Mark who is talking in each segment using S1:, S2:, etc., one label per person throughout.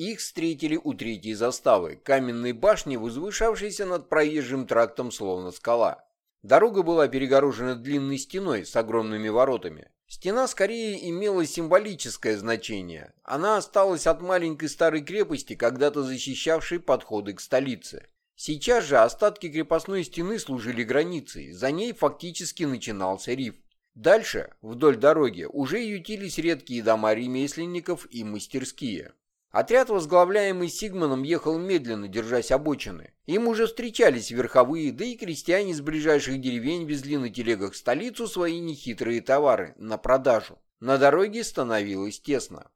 S1: Их встретили у третьей заставы, каменной башни, возвышавшейся над проезжим трактом словно скала. Дорога была перегорожена длинной стеной с огромными воротами. Стена скорее имела символическое значение. Она осталась от маленькой старой крепости, когда-то защищавшей подходы к столице. Сейчас же остатки крепостной стены служили границей, за ней фактически начинался риф. Дальше, вдоль дороги, уже ютились редкие дома ремесленников и мастерские. Отряд, возглавляемый Сигманом, ехал медленно, держась обочины. Им уже встречались верховые, да и крестьяне с ближайших деревень везли на телегах в столицу свои нехитрые товары на продажу. На дороге становилось тесно.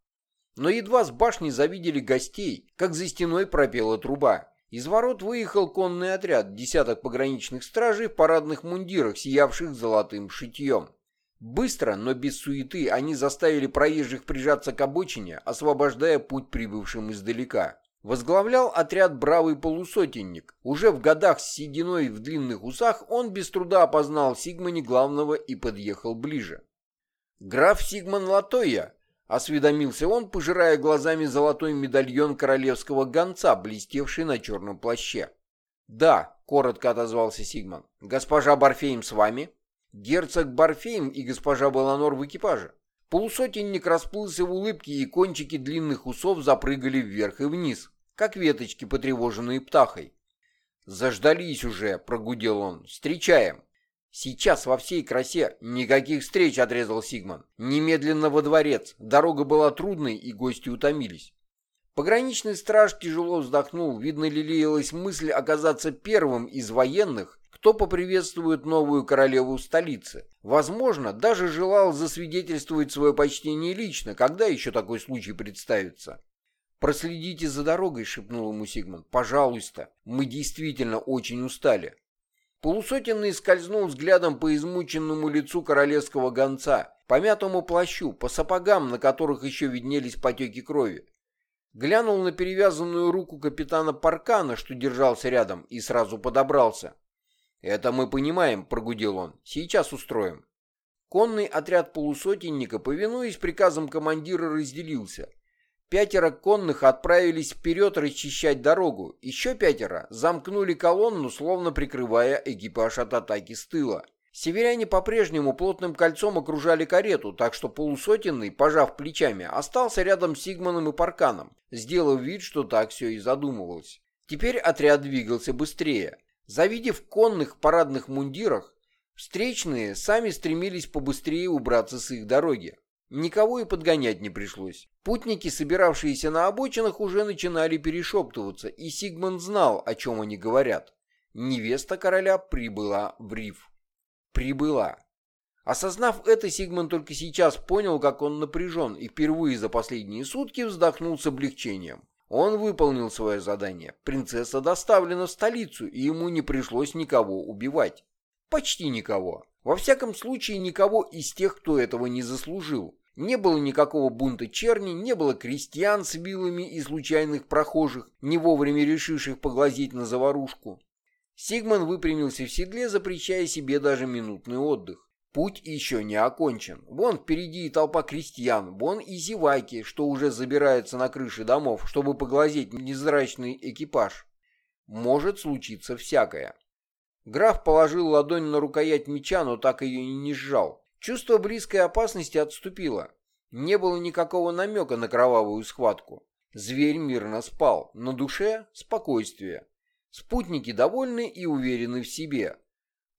S1: Но едва с башни завидели гостей, как за стеной пропела труба. Из ворот выехал конный отряд, десяток пограничных стражей в парадных мундирах, сиявших золотым шитьем. Быстро, но без суеты, они заставили проезжих прижаться к обочине, освобождая путь прибывшим издалека. Возглавлял отряд бравый полусотенник. Уже в годах с сединой в длинных усах он без труда опознал Сигмани главного и подъехал ближе. «Граф Сигман Латоя», — осведомился он, пожирая глазами золотой медальон королевского гонца, блестевший на черном плаще. «Да», — коротко отозвался Сигман. «Госпожа Барфейм с вами?» Герцог Барфейм и госпожа Баланор в экипаже. Полусотенник расплылся в улыбке, и кончики длинных усов запрыгали вверх и вниз, как веточки, потревоженные птахой. «Заждались уже», — прогудел он. «Встречаем». «Сейчас во всей красе никаких встреч», — отрезал Сигман. «Немедленно во дворец. Дорога была трудной, и гости утомились». Пограничный страж тяжело вздохнул. Видно, лелеялась мысль оказаться первым из военных, кто поприветствует новую королеву в столице. Возможно, даже желал засвидетельствовать свое почтение лично, когда еще такой случай представится. «Проследите за дорогой», — шепнул ему Сигмунд. «Пожалуйста, мы действительно очень устали». Полусотенный скользнул взглядом по измученному лицу королевского гонца, по мятому плащу, по сапогам, на которых еще виднелись потеки крови. Глянул на перевязанную руку капитана Паркана, что держался рядом, и сразу подобрался. «Это мы понимаем», — прогудел он. «Сейчас устроим». Конный отряд полусотенника, повинуясь приказам командира, разделился. Пятеро конных отправились вперед расчищать дорогу. Еще пятеро замкнули колонну, словно прикрывая экипаж от атаки с тыла. Северяне по-прежнему плотным кольцом окружали карету, так что полусотенный, пожав плечами, остался рядом с Сигманом и Парканом, сделав вид, что так все и задумывалось. Теперь отряд двигался быстрее. Завидев конных парадных мундирах, встречные сами стремились побыстрее убраться с их дороги. Никого и подгонять не пришлось. Путники, собиравшиеся на обочинах, уже начинали перешептываться, и Сигмунд знал, о чем они говорят. Невеста короля прибыла в риф. Прибыла. Осознав это, Сигмунд только сейчас понял, как он напряжен, и впервые за последние сутки вздохнул с облегчением. Он выполнил свое задание. Принцесса доставлена в столицу, и ему не пришлось никого убивать. Почти никого. Во всяком случае, никого из тех, кто этого не заслужил. Не было никакого бунта черни, не было крестьян с вилами и случайных прохожих, не вовремя решивших поглазеть на заварушку. Сигман выпрямился в седле, запрещая себе даже минутный отдых. Путь еще не окончен. Вон впереди толпа крестьян, вон и зевайки, что уже забираются на крыши домов, чтобы поглазеть незрачный экипаж. Может случиться всякое. Граф положил ладонь на рукоять меча, но так ее и не сжал. Чувство близкой опасности отступило. Не было никакого намека на кровавую схватку. Зверь мирно спал, на душе спокойствие. Спутники довольны и уверены в себе.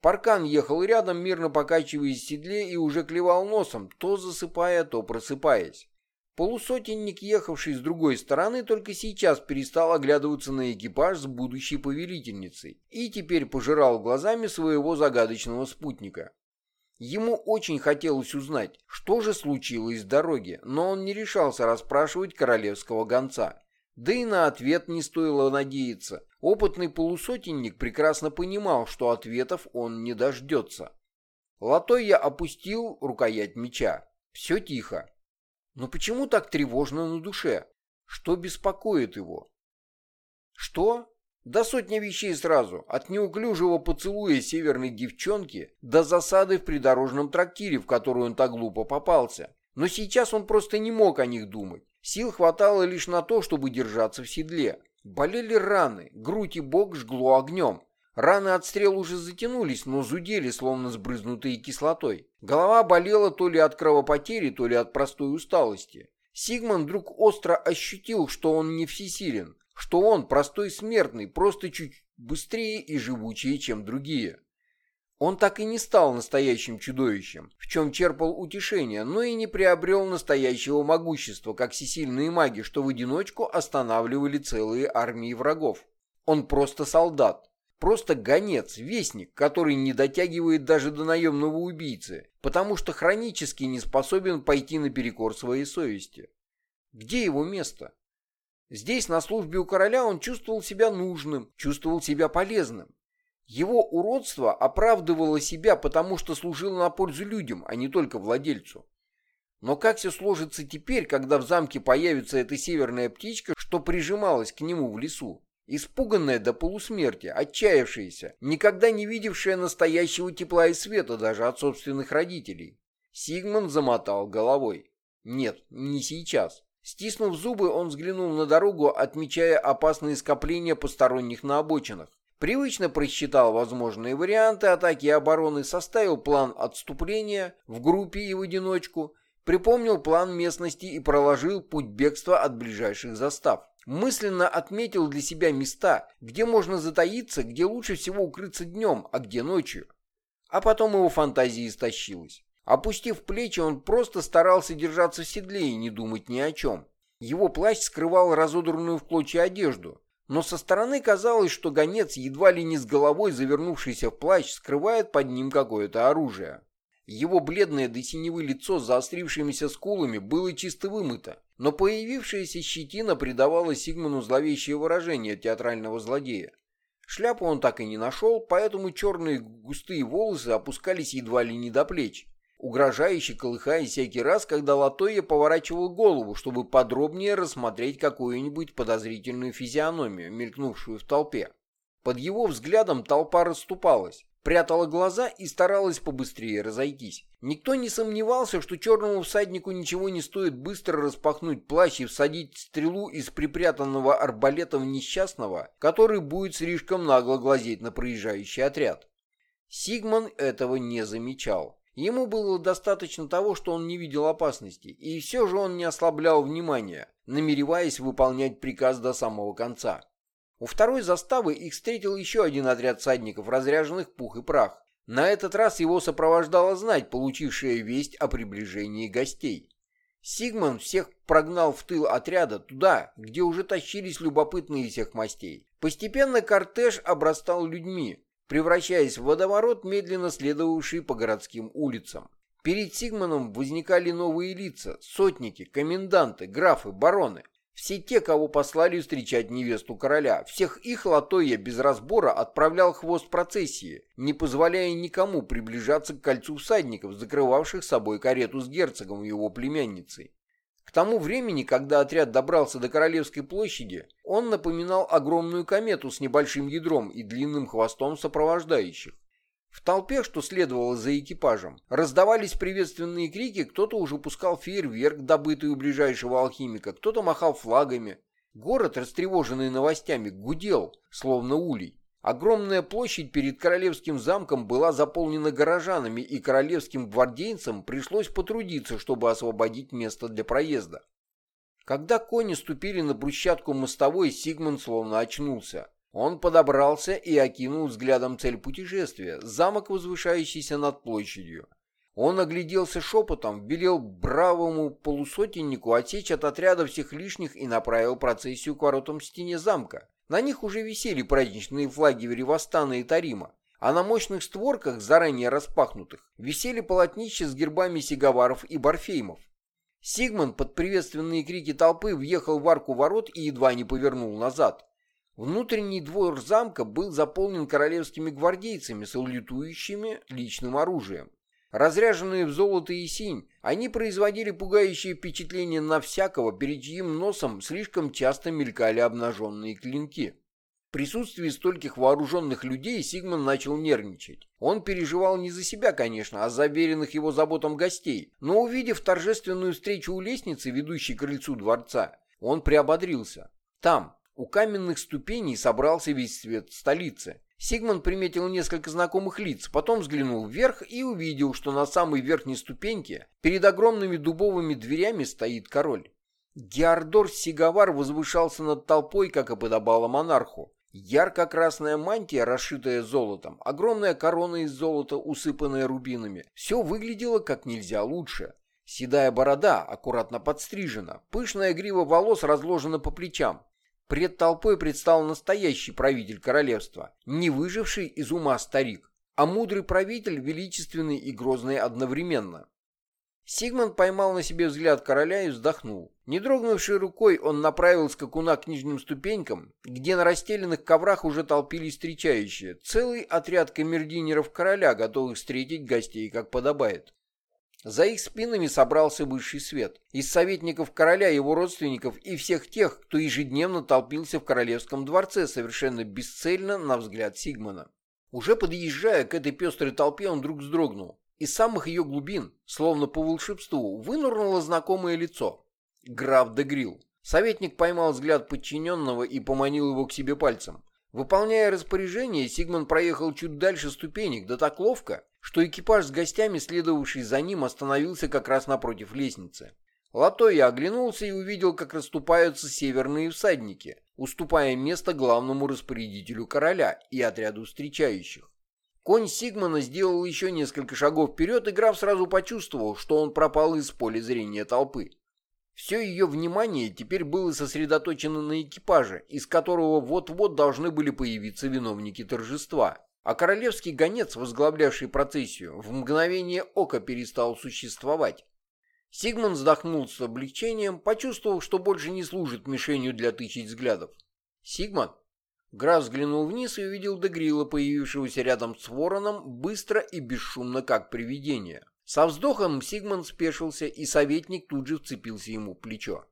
S1: Паркан ехал рядом, мирно покачиваясь в седле и уже клевал носом, то засыпая, то просыпаясь. Полусотенник, ехавший с другой стороны, только сейчас перестал оглядываться на экипаж с будущей повелительницей и теперь пожирал глазами своего загадочного спутника. Ему очень хотелось узнать, что же случилось с дороги, но он не решался расспрашивать королевского гонца. Да и на ответ не стоило надеяться. Опытный полусотенник прекрасно понимал, что ответов он не дождется. Латой я опустил рукоять меча. Все тихо. Но почему так тревожно на душе? Что беспокоит его? Что? Да сотня вещей сразу. От неуклюжего поцелуя северной девчонки до засады в придорожном трактире, в которую он так глупо попался. Но сейчас он просто не мог о них думать. Сил хватало лишь на то, чтобы держаться в седле. Болели раны, грудь и бок жгло огнем. Раны от стрел уже затянулись, но зудели, словно сбрызнутые кислотой. Голова болела то ли от кровопотери, то ли от простой усталости. Сигман вдруг остро ощутил, что он не всесилен, что он простой смертный, просто чуть быстрее и живучее, чем другие. Он так и не стал настоящим чудовищем, в чем черпал утешение, но и не приобрел настоящего могущества, как всесильные маги, что в одиночку останавливали целые армии врагов. Он просто солдат, просто гонец, вестник, который не дотягивает даже до наемного убийцы, потому что хронически не способен пойти наперекор своей совести. Где его место? Здесь, на службе у короля, он чувствовал себя нужным, чувствовал себя полезным. Его уродство оправдывало себя, потому что служило на пользу людям, а не только владельцу. Но как все сложится теперь, когда в замке появится эта северная птичка, что прижималась к нему в лесу? Испуганная до полусмерти, отчаявшаяся, никогда не видевшая настоящего тепла и света даже от собственных родителей. Сигман замотал головой. Нет, не сейчас. Стиснув зубы, он взглянул на дорогу, отмечая опасные скопления посторонних на обочинах. Привычно просчитал возможные варианты атаки и обороны, составил план отступления в группе и в одиночку, припомнил план местности и проложил путь бегства от ближайших застав. Мысленно отметил для себя места, где можно затаиться, где лучше всего укрыться днем, а где ночью. А потом его фантазия истощилась. Опустив плечи, он просто старался держаться в седле и не думать ни о чем. Его плащ скрывал разодранную в клочья одежду, но со стороны казалось, что гонец, едва ли не с головой завернувшийся в плащ, скрывает под ним какое-то оружие. Его бледное до синевы лицо с заострившимися скулами было чисто вымыто, но появившаяся щетина придавала Сигману зловещее выражение театрального злодея. Шляпу он так и не нашел, поэтому черные густые волосы опускались едва ли не до плеч угрожающе колыхаясь всякий раз, когда Латоя поворачивал голову, чтобы подробнее рассмотреть какую-нибудь подозрительную физиономию, мелькнувшую в толпе. Под его взглядом толпа расступалась, прятала глаза и старалась побыстрее разойтись. Никто не сомневался, что черному всаднику ничего не стоит быстро распахнуть плащ и всадить стрелу из припрятанного арбалетом несчастного, который будет слишком нагло глазеть на проезжающий отряд. Сигман этого не замечал. Ему было достаточно того, что он не видел опасности, и все же он не ослаблял внимания, намереваясь выполнять приказ до самого конца. У второй заставы их встретил еще один отряд садников, разряженных пух и прах. На этот раз его сопровождала знать, получившая весть о приближении гостей. Сигман всех прогнал в тыл отряда, туда, где уже тащились любопытные всех мастей. Постепенно кортеж обрастал людьми, превращаясь в водоворот, медленно следовавший по городским улицам. Перед Сигманом возникали новые лица, сотники, коменданты, графы, бароны. Все те, кого послали встречать невесту короля, всех их Латоя без разбора отправлял хвост процессии, не позволяя никому приближаться к кольцу всадников, закрывавших собой карету с герцогом и его племянницей. К тому времени, когда отряд добрался до Королевской площади, он напоминал огромную комету с небольшим ядром и длинным хвостом сопровождающих. В толпе, что следовало за экипажем, раздавались приветственные крики, кто-то уже пускал фейерверк, добытый у ближайшего алхимика, кто-то махал флагами. Город, растревоженный новостями, гудел, словно улей. Огромная площадь перед королевским замком была заполнена горожанами, и королевским гвардейцам пришлось потрудиться, чтобы освободить место для проезда. Когда кони ступили на брусчатку мостовой, Сигмунд словно очнулся. Он подобрался и окинул взглядом цель путешествия, замок, возвышающийся над площадью. Он огляделся шепотом, велел бравому полусотеннику отсечь от отряда всех лишних и направил процессию к воротам стене замка. На них уже висели праздничные флаги Веревостана и Тарима, а на мощных створках, заранее распахнутых, висели полотнища с гербами сигаваров и барфеймов. Сигман под приветственные крики толпы въехал в арку ворот и едва не повернул назад. Внутренний двор замка был заполнен королевскими гвардейцами, салютующими личным оружием. Разряженные в золото и синь, они производили пугающее впечатление на всякого, перед чьим носом слишком часто мелькали обнаженные клинки. присутствии стольких вооруженных людей Сигман начал нервничать. Он переживал не за себя, конечно, а за веренных его заботам гостей, но увидев торжественную встречу у лестницы, ведущей к крыльцу дворца, он приободрился. Там, у каменных ступеней, собрался весь свет столицы. Сигман приметил несколько знакомых лиц, потом взглянул вверх и увидел, что на самой верхней ступеньке перед огромными дубовыми дверями стоит король. Геордор Сигавар возвышался над толпой, как и подобало монарху. Ярко-красная мантия, расшитая золотом, огромная корона из золота, усыпанная рубинами. Все выглядело как нельзя лучше. Седая борода аккуратно подстрижена, пышная грива волос разложена по плечам. Пред толпой предстал настоящий правитель королевства, не выживший из ума старик, а мудрый правитель, величественный и грозный одновременно. Сигмунд поймал на себе взгляд короля и вздохнул. Не дрогнувшей рукой он направил скакуна к нижним ступенькам, где на расстеленных коврах уже толпились встречающие. Целый отряд камердинеров короля, готовых встретить гостей, как подобает. За их спинами собрался высший свет. Из советников короля, его родственников и всех тех, кто ежедневно толпился в королевском дворце, совершенно бесцельно на взгляд Сигмана. Уже подъезжая к этой пестрой толпе, он вдруг вздрогнул. Из самых ее глубин, словно по волшебству, вынурнуло знакомое лицо. Граф де Грилл. Советник поймал взгляд подчиненного и поманил его к себе пальцем. Выполняя распоряжение, Сигман проехал чуть дальше ступенек, да так ловко, что экипаж с гостями, следовавший за ним, остановился как раз напротив лестницы. Латоя оглянулся и увидел, как расступаются северные всадники, уступая место главному распорядителю короля и отряду встречающих. Конь Сигмана сделал еще несколько шагов вперед, и граф сразу почувствовал, что он пропал из поля зрения толпы. Все ее внимание теперь было сосредоточено на экипаже, из которого вот-вот должны были появиться виновники торжества. А королевский гонец, возглавлявший процессию, в мгновение ока перестал существовать. Сигман вздохнул с облегчением, почувствовав, что больше не служит мишенью для тычить взглядов. «Сигман?» Граф взглянул вниз и увидел Дегрила, появившегося рядом с вороном, быстро и бесшумно, как привидение. Со вздохом Сигман спешился, и советник тут же вцепился ему в плечо.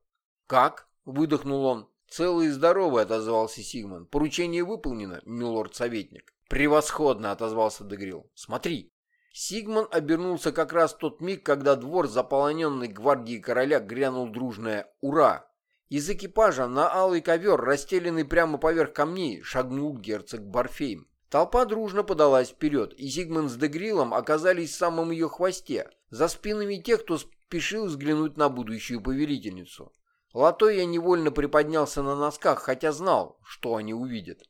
S1: «Как?» — выдохнул он. «Целый и здоровый», — отозвался Сигман. «Поручение выполнено, милорд-советник». «Превосходно», — отозвался Дегрил. «Смотри». Сигман обернулся как раз в тот миг, когда двор, заполоненный гвардией короля, грянул дружное «Ура!». Из экипажа на алый ковер, расстеленный прямо поверх камней, шагнул герцог Барфейм. Толпа дружно подалась вперед, и Зигмунд с Дегрилом оказались в самом ее хвосте, за спинами тех, кто спешил взглянуть на будущую повелительницу. Латоя невольно приподнялся на носках, хотя знал, что они увидят.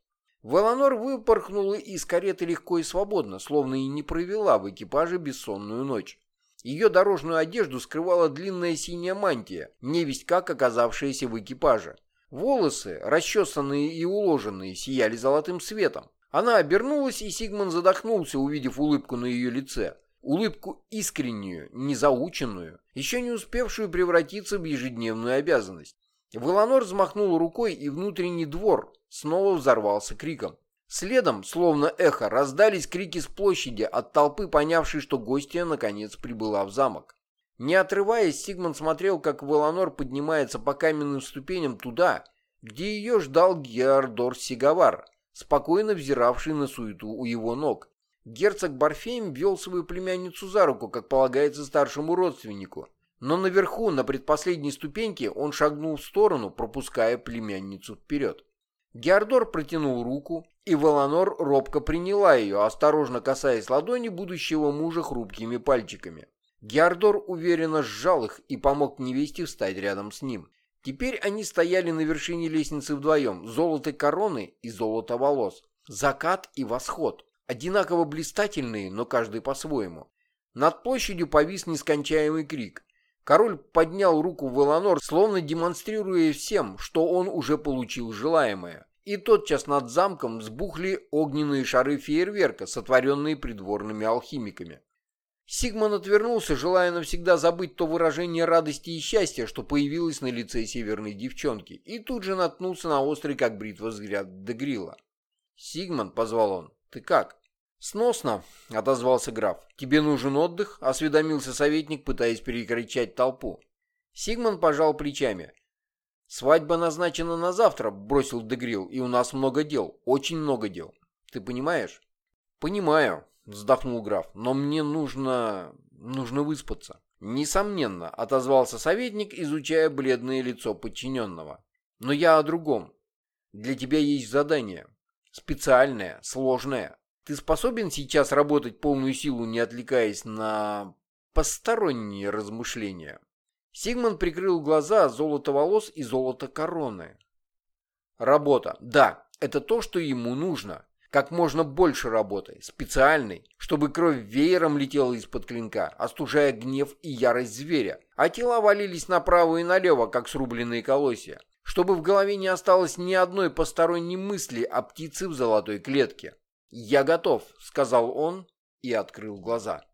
S1: Веланор выпорхнула из кареты легко и свободно, словно и не провела в экипаже бессонную ночь. Ее дорожную одежду скрывала длинная синяя мантия, невесть как оказавшаяся в экипаже. Волосы, расчесанные и уложенные, сияли золотым светом. Она обернулась, и Сигман задохнулся, увидев улыбку на ее лице. Улыбку искреннюю, незаученную, еще не успевшую превратиться в ежедневную обязанность. Веланор взмахнул рукой, и внутренний двор снова взорвался криком. Следом, словно эхо, раздались крики с площади от толпы, понявшей, что гостья наконец прибыла в замок. Не отрываясь, Сигман смотрел, как Веланор поднимается по каменным ступеням туда, где ее ждал Геордор Сигавар, спокойно взиравший на суету у его ног. Герцог Барфейм вел свою племянницу за руку, как полагается старшему родственнику. Но наверху, на предпоследней ступеньке, он шагнул в сторону, пропуская племянницу вперед. Геордор протянул руку, и Валанор робко приняла ее, осторожно касаясь ладони будущего мужа хрупкими пальчиками. Геордор уверенно сжал их и помог невесте встать рядом с ним. Теперь они стояли на вершине лестницы вдвоем, золото короны и золото волос. Закат и восход. Одинаково блистательные, но каждый по-своему. Над площадью повис нескончаемый крик. Король поднял руку в Эланор, словно демонстрируя всем, что он уже получил желаемое. И тотчас над замком взбухли огненные шары фейерверка, сотворенные придворными алхимиками. Сигман отвернулся, желая навсегда забыть то выражение радости и счастья, что появилось на лице северной девчонки, и тут же наткнулся на острый, как бритва, взгляд Дегрила. «Сигман», — позвал он, — «ты как?» «Сносно», — отозвался граф. «Тебе нужен отдых?» — осведомился советник, пытаясь перекричать толпу. Сигман пожал плечами. «Свадьба назначена на завтра», — бросил Дегрил, — «и у нас много дел, очень много дел. Ты понимаешь?» «Понимаю», — вздохнул граф, — «но мне нужно... нужно выспаться». «Несомненно», — отозвался советник, изучая бледное лицо подчиненного. «Но я о другом. Для тебя есть задание. Специальное, сложное. Ты способен сейчас работать полную силу, не отвлекаясь на посторонние размышления?» Сигман прикрыл глаза золото волос и золото короны. Работа. Да, это то, что ему нужно. Как можно больше работы, специальной, чтобы кровь веером летела из-под клинка, остужая гнев и ярость зверя, а тела валились направо и налево, как срубленные колосья, чтобы в голове не осталось ни одной посторонней мысли о птице в золотой клетке. «Я готов», — сказал он и открыл глаза.